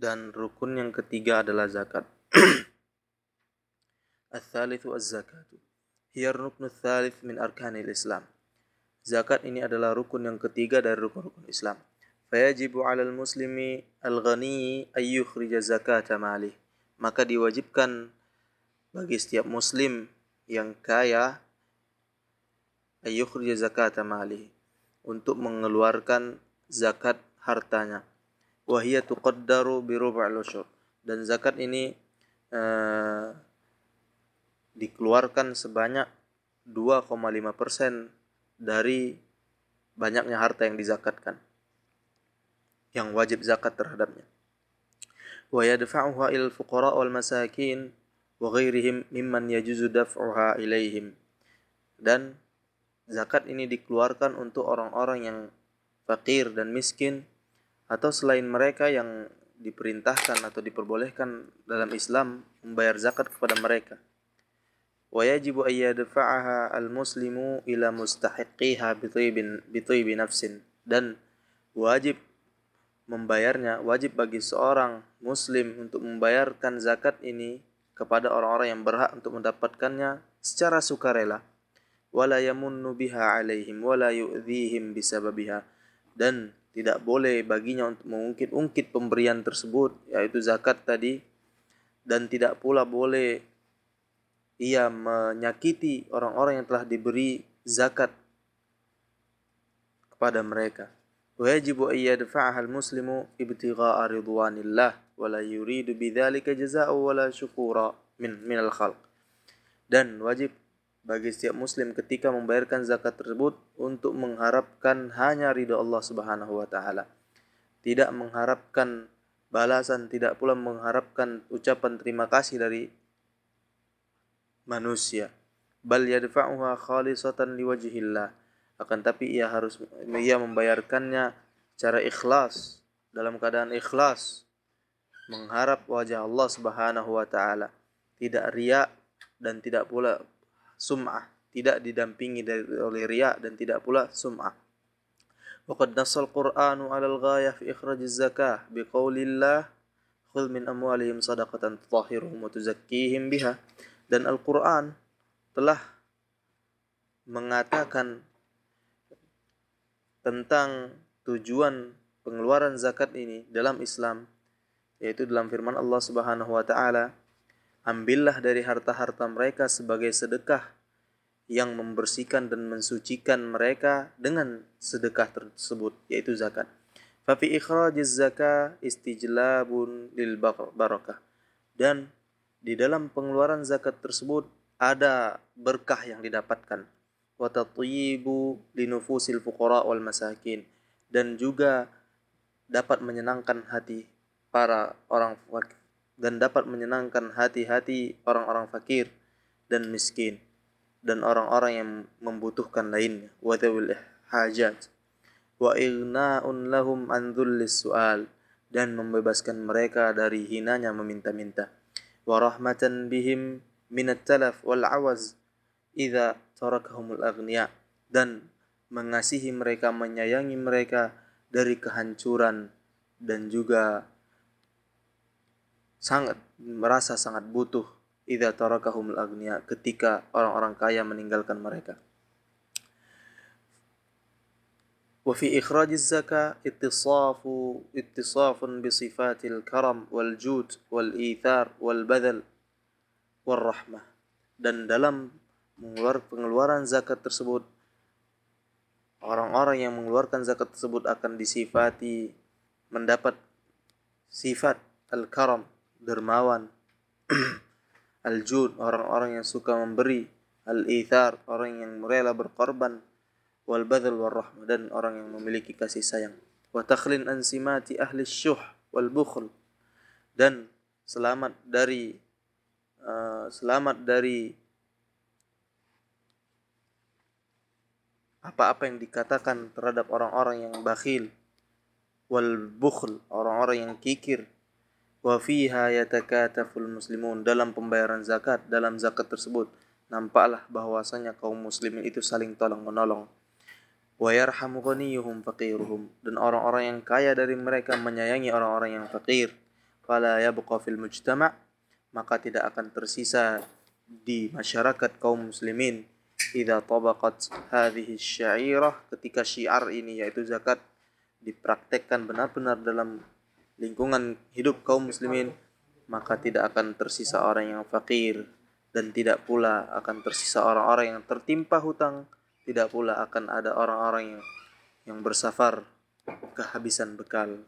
dan rukun yang ketiga adalah zakat. Al-thalithu az-zakatu. Hiya ruknu thalith min arkanil Islam. Zakat ini adalah rukun yang ketiga dari rukun-rukun Islam. Fayajibu 'alal muslimi al-ghani ay yukhrija zakata malih. Maka diwajibkan bagi setiap muslim yang kaya ay yukhrija zakata malih untuk mengeluarkan zakat hartanya. Wahia tuqaddaru bi rub'il Dan zakat ini uh, dikeluarkan sebanyak 2,5 persen dari banyaknya harta yang dizakatkan yang wajib zakat terhadapnya. Wa yadfa'uha il fuqara wal masakin wa ghairihim mimman yajuzu daf'uha ilaihim dan zakat ini dikeluarkan untuk orang-orang yang fakir dan miskin atau selain mereka yang diperintahkan atau diperbolehkan dalam Islam membayar zakat kepada mereka. Wa yajibu an yadfa'aha al-muslimu ila mustahiqiha bi nafsin. Dan wajib membayarnya wajib bagi seorang muslim untuk membayarkan zakat ini kepada orang-orang yang berhak untuk mendapatkannya secara sukarela. Wala yamunnu biha alaihim wala yu'dhihim bisababiha. Dan tidak boleh baginya untuk mengungkit-ungkit pemberian tersebut yaitu zakat tadi. Dan tidak pula boleh ia menyakiti orang-orang yang telah diberi zakat kepada mereka. Wajib yadfa'ahal muslimu ibtigha'a ridwanillah wa la yuridu bidzalika jazaa'u wa la syukura min minal khalq. Dan wajib bagi setiap muslim ketika membayarkan zakat tersebut untuk mengharapkan hanya ridha Allah Subhanahu wa taala. Tidak mengharapkan balasan, tidak pula mengharapkan ucapan terima kasih dari manusia. Bal yadfa'uha khalisatan liwajhillah. Akan tapi ia harus ia membayarkannya secara ikhlas dalam keadaan ikhlas mengharap wajah Allah Subhanahu wa taala. Tidak riya dan tidak pula sum'ah tidak didampingi dari oleh riya dan tidak pula sum'ah وقد نص القرآن على الغاية في إخراج الزكاة بقول الله خذ من أموالهم صدقة تطهرهم وتزكيهم بها dan Al-Quran telah mengatakan tentang tujuan pengeluaran zakat ini dalam Islam yaitu dalam firman Allah Subhanahu wa taala ambillah dari harta-harta mereka sebagai sedekah yang membersihkan dan mensucikan mereka dengan sedekah tersebut yaitu zakat. Fa fi ikhrajiz zakah istijlabun lil barakah. Dan di dalam pengeluaran zakat tersebut ada berkah yang didapatkan wa tatyibu linufusil fuqara wal masakin dan juga dapat menyenangkan hati para orang dan dapat menyenangkan hati-hati orang-orang fakir dan miskin dan orang-orang yang membutuhkan lainnya. Wa dzawil hajat wa ighna'un lahum an su'al. Dan membebaskan mereka dari hinanya meminta-minta. Wa rahmatan bihim minat talaf wal awaz idza tarakahumul aghnia dan mengasihi mereka menyayangi mereka dari kehancuran dan juga sangat merasa sangat butuh idza tarakahum al-aghnia ketika orang-orang kaya meninggalkan mereka. Wa fi ikhraj az-zakah ittisafu ittisafun bi sifatil karam wal jud wal ithar wal badal wal rahmah. Dan dalam mengeluarkan pengeluaran zakat tersebut orang-orang yang mengeluarkan zakat tersebut akan disifati mendapat sifat al-karam dermawan. Al-jud orang-orang yang suka memberi. Al-ithar orang yang rela berkorban. Wal badal wal rahmah dan orang yang memiliki kasih sayang. Wa takhlin an simati ahli syuh wal bukhl dan selamat dari uh, selamat dari apa-apa yang dikatakan terhadap orang-orang yang bakhil. Wal bukhl orang-orang yang kikir wa fiha yatakataful muslimun. Dalam pembayaran zakat dalam zakat tersebut nampaklah bahwasanya kaum muslimin itu saling tolong menolong. Wa yarhamu ghaniyuhum faqiruhum. Dan orang-orang yang kaya dari mereka menyayangi orang-orang yang fakir fala yabqa fil mujtama' maka tidak akan tersisa di masyarakat kaum muslimin. Idza tabaqat hadhihi syairah ketika syiar ini yaitu zakat dipraktekkan benar-benar dalam lingkungan hidup kaum muslimin maka tidak akan tersisa orang yang fakir dan tidak pula akan tersisa orang-orang yang tertimpa hutang tidak pula akan ada orang-orang yang yang bersafar kehabisan bekal